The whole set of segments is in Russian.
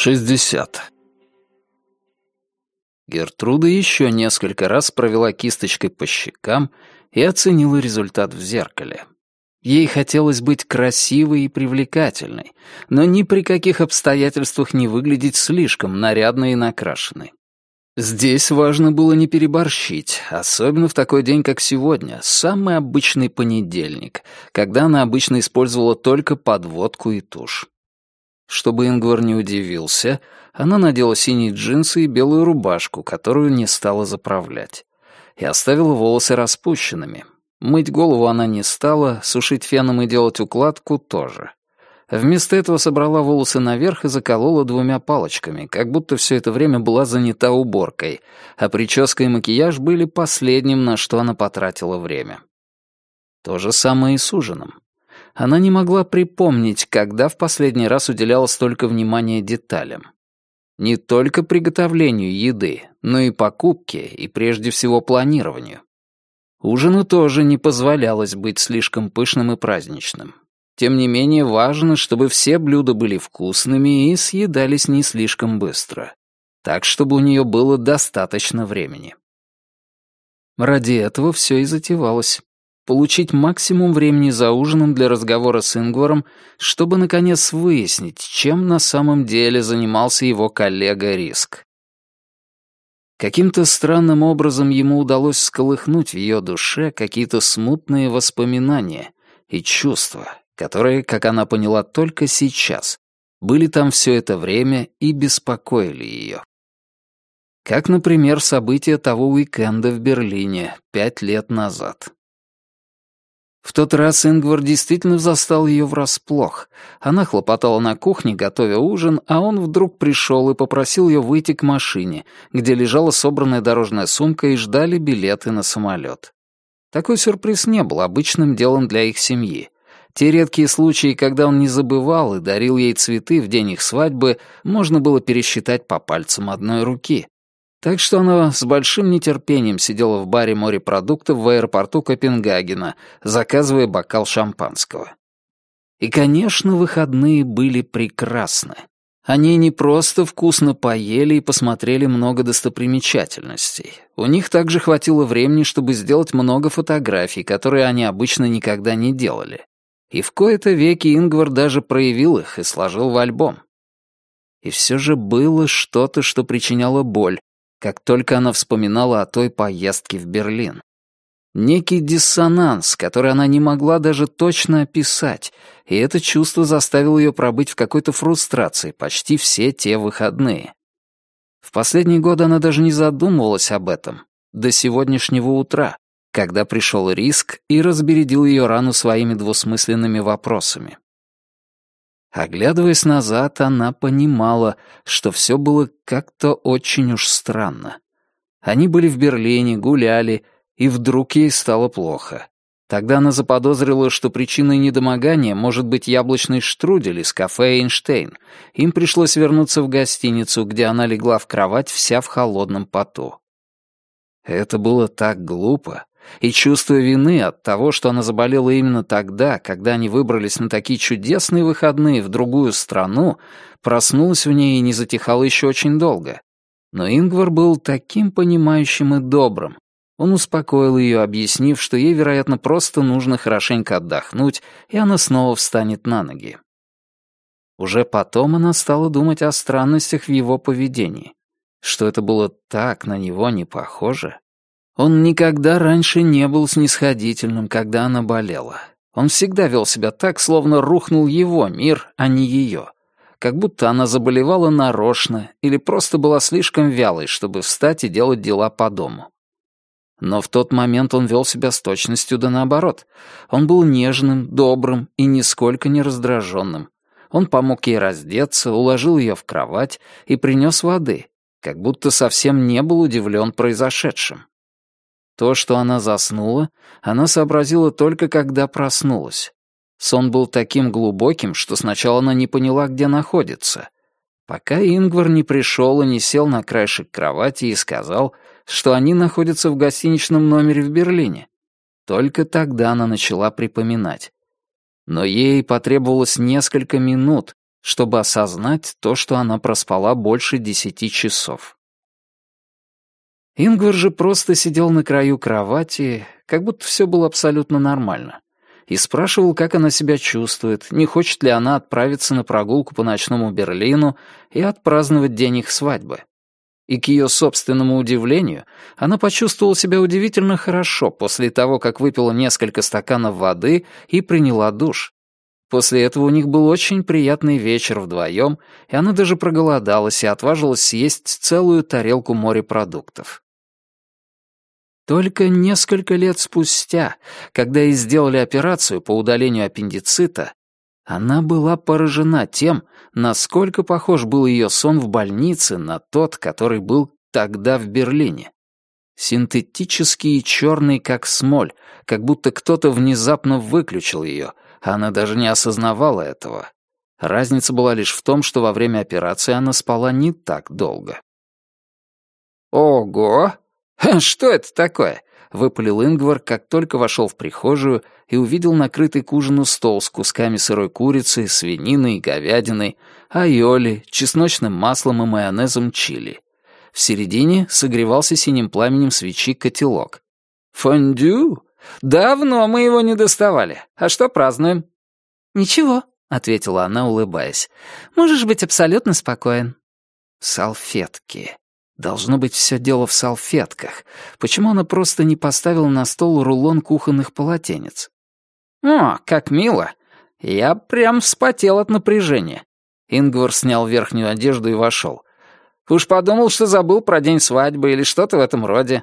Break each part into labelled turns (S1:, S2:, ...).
S1: 60. Гертруда еще несколько раз провела кисточкой по щекам и оценила результат в зеркале. Ей хотелось быть красивой и привлекательной, но ни при каких обстоятельствах не выглядеть слишком нарядной и накрашенной. Здесь важно было не переборщить, особенно в такой день, как сегодня, самый обычный понедельник, когда она обычно использовала только подводку и тушь. Чтобы Ингвар не удивился, она надела синие джинсы и белую рубашку, которую не стала заправлять. И оставила волосы распущенными. Мыть голову она не стала, сушить феном и делать укладку тоже. Вместо этого собрала волосы наверх и заколола двумя палочками, как будто все это время была занята уборкой, а прическа и макияж были последним, на что она потратила время. То же самое и с ужином. Она не могла припомнить, когда в последний раз уделяла столько внимания деталям. Не только приготовлению еды, но и покупке, и прежде всего планированию. Ужину тоже не позволялось быть слишком пышным и праздничным. Тем не менее, важно, чтобы все блюда были вкусными и съедались не слишком быстро. Так, чтобы у нее было достаточно времени. Ради этого все и затевалось получить максимум времени за ужином для разговора с Ингваром, чтобы, наконец, выяснить, чем на самом деле занимался его коллега Риск. Каким-то странным образом ему удалось сколыхнуть в ее душе какие-то смутные воспоминания и чувства, которые, как она поняла только сейчас, были там все это время и беспокоили ее. Как, например, события того уикенда в Берлине пять лет назад. В тот раз Ингвар действительно застал ее врасплох. Она хлопотала на кухне, готовя ужин, а он вдруг пришел и попросил ее выйти к машине, где лежала собранная дорожная сумка и ждали билеты на самолет. Такой сюрприз не был обычным делом для их семьи. Те редкие случаи, когда он не забывал и дарил ей цветы в день их свадьбы, можно было пересчитать по пальцам одной руки. Так что она с большим нетерпением сидела в баре морепродуктов в аэропорту Копенгагена, заказывая бокал шампанского. И, конечно, выходные были прекрасны. Они не просто вкусно поели и посмотрели много достопримечательностей. У них также хватило времени, чтобы сделать много фотографий, которые они обычно никогда не делали. И в кои-то веки Ингвар даже проявил их и сложил в альбом. И все же было что-то, что причиняло боль, как только она вспоминала о той поездке в Берлин. Некий диссонанс, который она не могла даже точно описать, и это чувство заставило ее пробыть в какой-то фрустрации почти все те выходные. В последние годы она даже не задумывалась об этом, до сегодняшнего утра, когда пришел риск и разбередил ее рану своими двусмысленными вопросами. Оглядываясь назад, она понимала, что все было как-то очень уж странно. Они были в Берлине, гуляли, и вдруг ей стало плохо. Тогда она заподозрила, что причиной недомогания может быть яблочный штрудель из кафе «Эйнштейн». Им пришлось вернуться в гостиницу, где она легла в кровать вся в холодном поту. Это было так глупо, и чувство вины от того, что она заболела именно тогда, когда они выбрались на такие чудесные выходные в другую страну, проснулось в ней и не затихало еще очень долго. Но Ингвар был таким понимающим и добрым. Он успокоил ее, объяснив, что ей, вероятно, просто нужно хорошенько отдохнуть, и она снова встанет на ноги. Уже потом она стала думать о странностях в его поведении. Что это было так на него не похоже. Он никогда раньше не был снисходительным, когда она болела. Он всегда вел себя так, словно рухнул его мир, а не ее. Как будто она заболевала нарочно или просто была слишком вялой, чтобы встать и делать дела по дому. Но в тот момент он вел себя с точностью да наоборот. Он был нежным, добрым и нисколько не раздраженным. Он помог ей раздеться, уложил ее в кровать и принес воды, как будто совсем не был удивлен произошедшим. То, что она заснула, она сообразила только когда проснулась. Сон был таким глубоким, что сначала она не поняла, где находится. Пока Ингвар не пришел и не сел на краешек кровати и сказал, что они находятся в гостиничном номере в Берлине. Только тогда она начала припоминать. Но ей потребовалось несколько минут, чтобы осознать то, что она проспала больше десяти часов. Ингвар же просто сидел на краю кровати, как будто все было абсолютно нормально, и спрашивал, как она себя чувствует, не хочет ли она отправиться на прогулку по ночному Берлину и отпраздновать день их свадьбы. И к ее собственному удивлению, она почувствовала себя удивительно хорошо после того, как выпила несколько стаканов воды и приняла душ. После этого у них был очень приятный вечер вдвоем, и она даже проголодалась и отважилась съесть целую тарелку морепродуктов. Только несколько лет спустя, когда ей сделали операцию по удалению аппендицита, она была поражена тем, насколько похож был ее сон в больнице на тот, который был тогда в Берлине. Синтетический и черный, как смоль, как будто кто-то внезапно выключил ее, а она даже не осознавала этого. Разница была лишь в том, что во время операции она спала не так долго. «Ого! Что это такое?» — выпалил Ингвар, как только вошел в прихожую и увидел накрытый к ужину стол с кусками сырой курицы, свинины и говядиной, айоли, чесночным маслом и майонезом чили. В середине согревался синим пламенем свечи котелок. «Фондю? Давно мы его не доставали. А что празднуем?»
S2: «Ничего», — ответила она, улыбаясь. «Можешь быть абсолютно спокоен».
S1: «Салфетки. Должно быть все дело в салфетках. Почему она просто не поставила на стол рулон кухонных полотенец? «О, как мило! Я прям вспотел от напряжения». Ингвар снял верхнюю одежду и вошел. «Уж подумал, что забыл про день свадьбы или что-то в этом роде».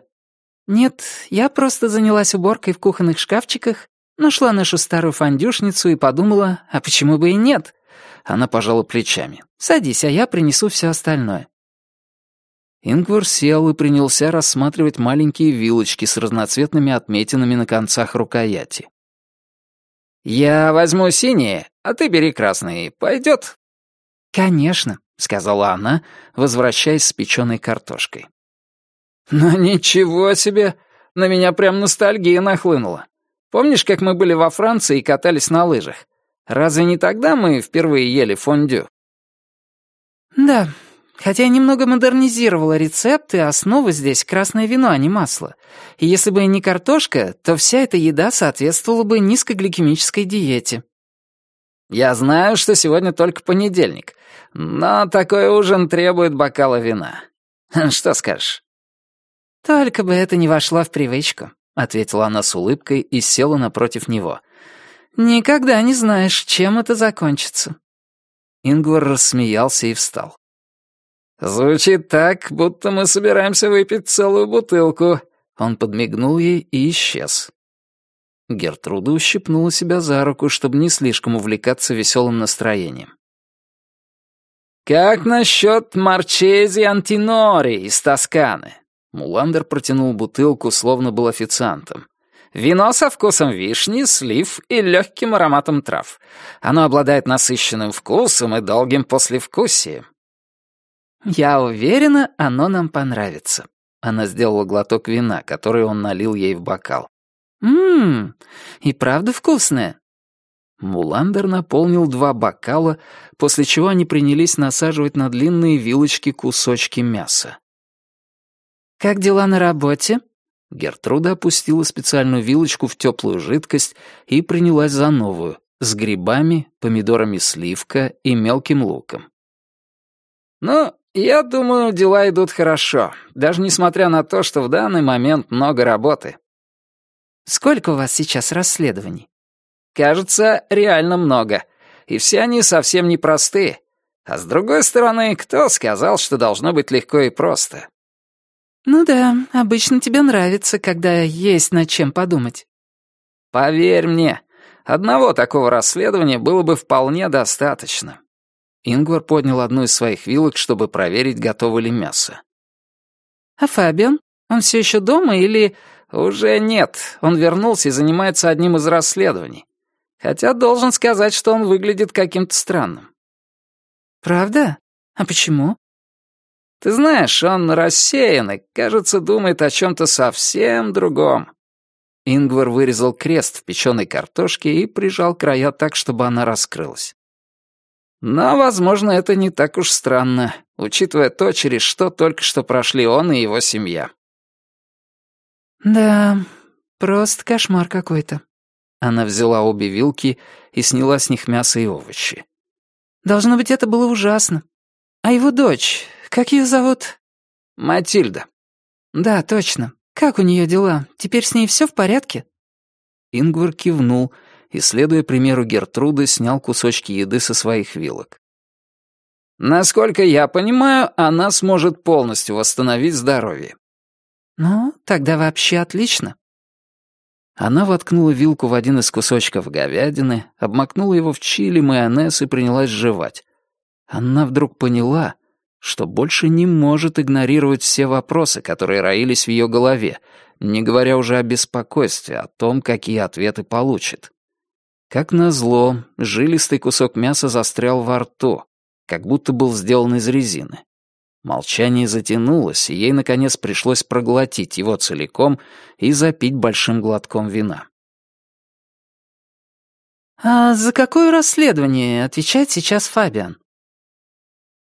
S2: «Нет, я просто занялась уборкой в кухонных шкафчиках, нашла нашу старую фандюшницу и подумала, а почему бы и нет?»
S1: Она пожала плечами.
S2: «Садись, а я принесу все остальное».
S1: Ингвар сел и принялся рассматривать маленькие вилочки с разноцветными отметинами на концах рукояти. «Я возьму синие, а ты бери красные. Пойдет?»
S2: «Конечно», — сказала она, возвращаясь с печеной картошкой.
S1: «Ну ничего себе! На меня прям ностальгия нахлынула. Помнишь, как мы были во Франции и катались на лыжах? Разве не тогда мы впервые ели фондю?»
S2: «Да, Хотя я немного модернизировала рецепты, основа здесь красное вино, а не масло. И если бы не картошка, то вся эта еда соответствовала бы низкогликемической диете.
S1: Я знаю, что сегодня только понедельник, но такой ужин требует бокала вина. Что скажешь?
S2: Только бы это не вошло в привычку, ответила она с улыбкой и села напротив него. Никогда не знаешь, чем это закончится.
S1: Ингвар рассмеялся и встал. «Звучит так, будто мы собираемся выпить целую бутылку». Он подмигнул ей и исчез. Гертруда ущипнула себя за руку, чтобы не слишком увлекаться веселым настроением. «Как насчет Марчези Антинори из Тосканы?» Муландер протянул бутылку, словно был официантом. «Вино со вкусом вишни, слив и легким ароматом трав. Оно обладает насыщенным вкусом и долгим послевкусием.
S2: «Я уверена, оно нам понравится». Она сделала глоток вина, который он налил ей в бокал. «Ммм, и правда вкусное».
S1: Муландер наполнил два бокала, после чего они принялись насаживать на длинные вилочки кусочки мяса.
S2: «Как дела на работе?»
S1: Гертруда опустила специальную вилочку в теплую жидкость и принялась за новую, с грибами, помидорами сливка и мелким луком. «Ну, «Я думаю, дела идут хорошо, даже несмотря на то, что в данный момент много работы».
S2: «Сколько у вас сейчас расследований?»
S1: «Кажется, реально много. И все они совсем непростые. А с другой стороны, кто сказал, что должно быть легко и просто?»
S2: «Ну да, обычно тебе нравится, когда есть над чем подумать».
S1: «Поверь мне, одного такого расследования было бы вполне достаточно. Ингвар поднял одну из своих вилок, чтобы проверить, готово ли мясо.
S2: «А Фабиан? Он все еще дома или...»
S1: «Уже нет. Он вернулся и занимается одним из расследований. Хотя должен сказать, что он выглядит каким-то странным».
S2: «Правда? А почему?»
S1: «Ты знаешь, он рассеянный, кажется, думает о чем-то совсем другом». Ингвар вырезал крест в печеной картошке и прижал края так, чтобы она раскрылась. Но, возможно, это не так уж странно, учитывая то, через что только что прошли он и его семья.
S2: «Да, просто кошмар какой-то».
S1: Она взяла обе вилки и сняла с них мясо и овощи.
S2: «Должно быть, это было ужасно. А его дочь, как ее зовут?»
S1: «Матильда».
S2: «Да, точно. Как у нее дела? Теперь с ней все в порядке?»
S1: Ингвар кивнул и, следуя примеру Гертруды, снял кусочки еды со своих вилок. «Насколько я понимаю, она сможет полностью восстановить здоровье».
S2: «Ну, тогда вообще отлично».
S1: Она воткнула вилку в один из кусочков говядины, обмакнула его в чили, майонез и принялась жевать. Она вдруг поняла, что больше не может игнорировать все вопросы, которые роились в ее голове, не говоря уже о беспокойстве, о том, какие ответы получит. Как назло, жилистый кусок мяса застрял во рту, как будто был сделан из резины. Молчание затянулось, и ей, наконец, пришлось проглотить его целиком и запить большим глотком вина.
S2: «А за какое расследование отвечает сейчас Фабиан?»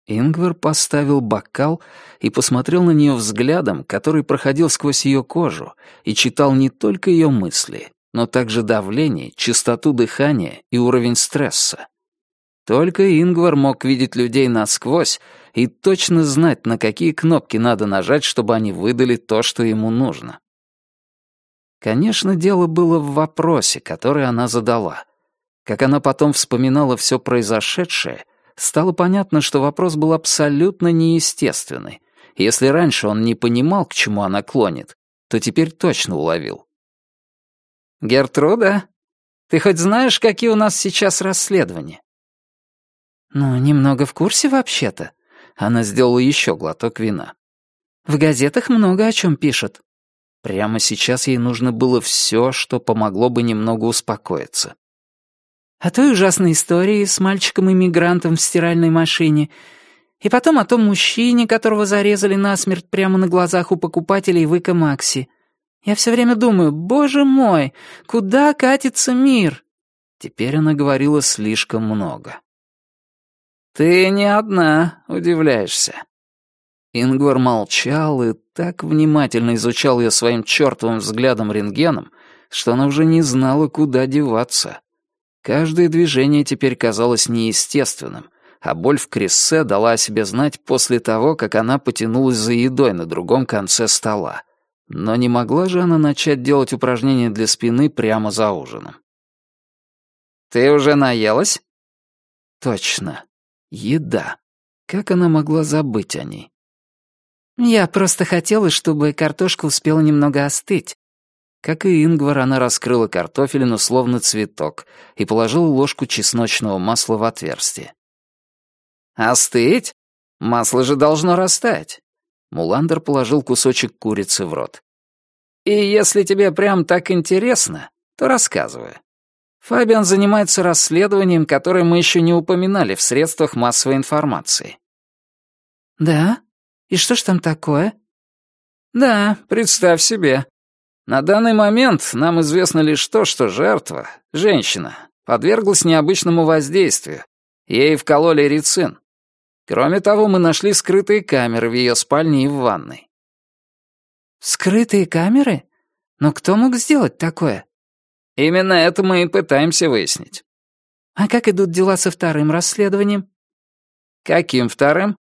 S1: Ингвар поставил бокал и посмотрел на нее взглядом, который проходил сквозь ее кожу и читал не только ее мысли, но также давление, частоту дыхания и уровень стресса. Только Ингвар мог видеть людей насквозь и точно знать, на какие кнопки надо нажать, чтобы они выдали то, что ему нужно. Конечно, дело было в вопросе, который она задала. Как она потом вспоминала все произошедшее — стало понятно, что вопрос был абсолютно неестественный. Если раньше он не понимал, к чему она клонит, то теперь точно уловил. «Гертруда, ты хоть знаешь, какие у нас сейчас расследования?»
S2: «Ну, немного в курсе вообще-то». Она сделала еще глоток вина. «В газетах много о чем пишут».
S1: Прямо сейчас ей нужно было все, что помогло бы немного успокоиться
S2: о той ужасной истории с мальчиком-иммигрантом в стиральной машине, и потом о том мужчине, которого зарезали насмерть прямо на глазах у покупателей в Ика-Макси. Я все время думаю, боже мой, куда катится мир?
S1: Теперь она говорила слишком много. «Ты не одна, удивляешься». Ингвар молчал и так внимательно изучал ее своим чертовым взглядом-рентгеном, что она уже не знала, куда деваться. Каждое движение теперь казалось неестественным, а боль в крессе дала о себе знать после того, как она потянулась за едой на другом конце стола. Но не могла же она начать делать упражнения для спины прямо за ужином. «Ты уже наелась?» «Точно. Еда. Как она могла забыть о ней?»
S2: «Я просто хотела, чтобы картошка успела немного остыть.
S1: Как и Ингвар, она раскрыла картофелину словно цветок и положила ложку чесночного масла в отверстие. «Остыть? Масло же должно растаять». Муландер положил кусочек курицы в рот. «И если тебе прям так интересно, то рассказывай. Фабиан занимается расследованием, которое мы еще не упоминали в средствах массовой информации».
S2: «Да? И что ж там такое?»
S1: «Да, представь себе. На данный момент нам известно лишь то, что жертва, женщина, подверглась необычному воздействию. Ей вкололи рицин. Кроме того, мы нашли скрытые камеры в ее спальне и в ванной.
S2: Скрытые камеры? Но кто мог сделать такое?
S1: Именно это мы и пытаемся выяснить.
S2: А как идут дела со вторым расследованием?
S1: Каким вторым?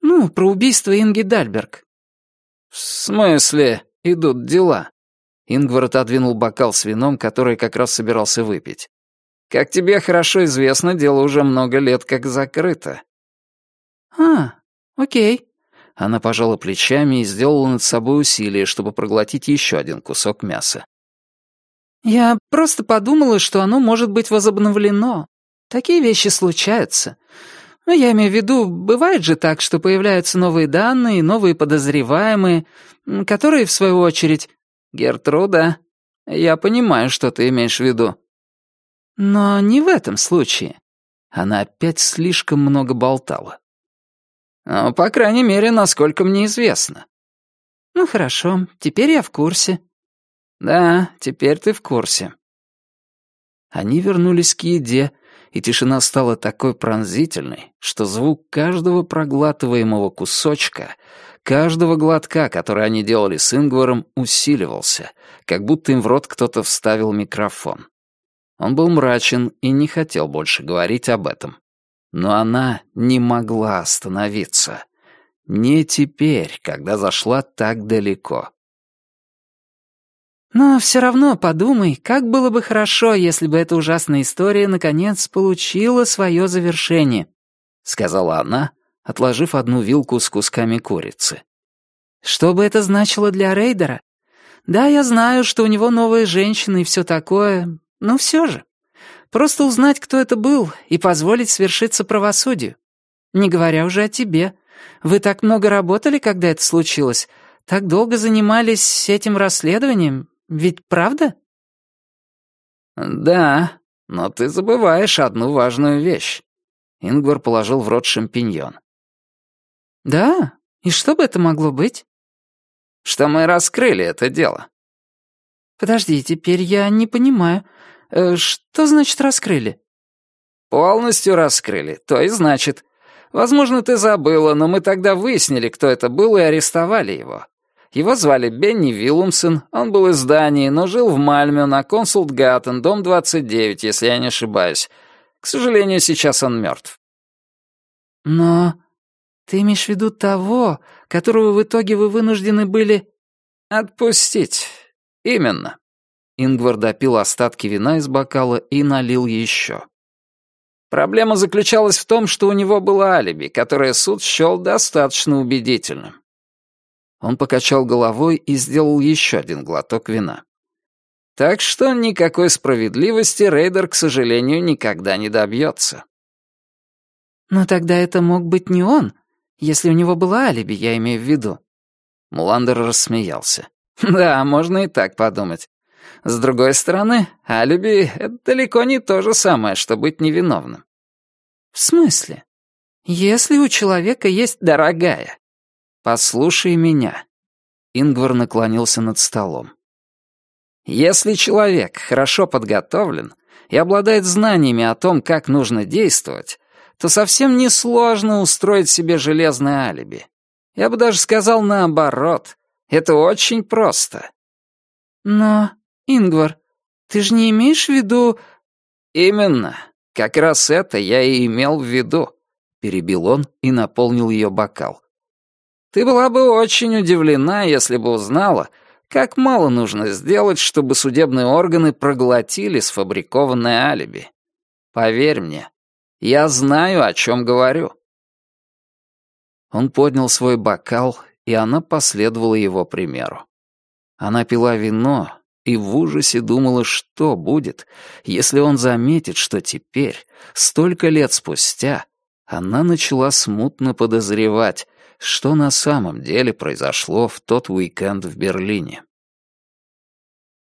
S2: Ну, про убийство Инги Дальберг.
S1: В смысле? идут дела». Ингвар отодвинул бокал с вином, который как раз собирался выпить. «Как тебе хорошо известно, дело уже много лет как закрыто».
S2: «А, окей».
S1: Она пожала плечами и сделала над собой усилие, чтобы проглотить еще один кусок мяса.
S2: «Я просто подумала, что оно может быть возобновлено. Такие вещи случаются. Но я имею в виду, бывает же так, что появляются новые данные, новые подозреваемые, которые, в свою очередь... Гертруда, я понимаю, что ты имеешь в виду. Но не в этом случае. Она опять слишком много болтала. Ну, по крайней мере, насколько мне известно. Ну, хорошо, теперь я в курсе. Да, теперь ты в курсе.
S1: Они вернулись к еде, и тишина стала такой пронзительной, что звук каждого проглатываемого кусочка, каждого глотка, который они делали с Ингваром, усиливался, как будто им в рот кто-то вставил микрофон. Он был мрачен и не хотел больше говорить об этом. Но она не могла остановиться. Не теперь, когда зашла так далеко.
S2: Но все равно подумай, как было бы хорошо, если бы эта ужасная история наконец получила свое завершение», — сказала она, отложив одну вилку с кусками курицы. «Что бы это значило для Рейдера? Да, я знаю, что у него новая женщина и все такое, но все же. Просто узнать, кто это был, и позволить свершиться правосудию. Не говоря уже о тебе. Вы так много работали, когда это случилось, так долго занимались этим расследованием, ведь правда?»
S1: «Да, но ты забываешь одну важную вещь». Ингвар положил в рот шампиньон.
S2: «Да? И что бы это могло быть?»
S1: «Что мы раскрыли это дело».
S2: «Подожди, теперь я не понимаю. Э, что значит раскрыли?»
S1: «Полностью раскрыли, то и значит. Возможно, ты забыла, но мы тогда выяснили, кто это был, и арестовали его. Его звали Бенни Виллумсон, он был из Дании, но жил в Мальме на Консултгаттен, дом 29, если я не ошибаюсь. К сожалению, сейчас он мертв.
S2: Но ты имеешь в виду того, которого в итоге вы вынуждены были...
S1: Отпустить. Именно. Ингвар допил остатки вина из бокала и налил еще. Проблема заключалась в том, что у него было алиби, которое суд счел достаточно убедительным. Он покачал головой и сделал еще один глоток вина. Так что никакой справедливости Рейдер, к сожалению, никогда не добьется.
S2: Но тогда это мог быть не он, если у него было алиби, я имею в виду.
S1: Муландер рассмеялся. Да, можно и так подумать. С другой стороны, алиби — это далеко не то же самое, что быть невиновным.
S2: В смысле? Если у человека есть
S1: дорогая, «Послушай меня». Ингвар наклонился над столом. «Если человек хорошо подготовлен и обладает знаниями о том, как нужно действовать, то совсем несложно устроить себе железное алиби. Я бы даже сказал наоборот. Это очень просто».
S2: «Но, Ингвар, ты же не имеешь в виду...»
S1: «Именно. Как раз это я и имел в виду», — перебил он и наполнил ее бокал. Ты была бы очень удивлена, если бы узнала, как мало нужно сделать, чтобы судебные органы проглотили сфабрикованное алиби. Поверь мне, я знаю, о чем говорю». Он поднял свой бокал, и она последовала его примеру. Она пила вино и в ужасе думала, что будет, если он заметит, что теперь, столько лет спустя, она начала смутно подозревать, что на самом деле произошло в тот уикенд в Берлине.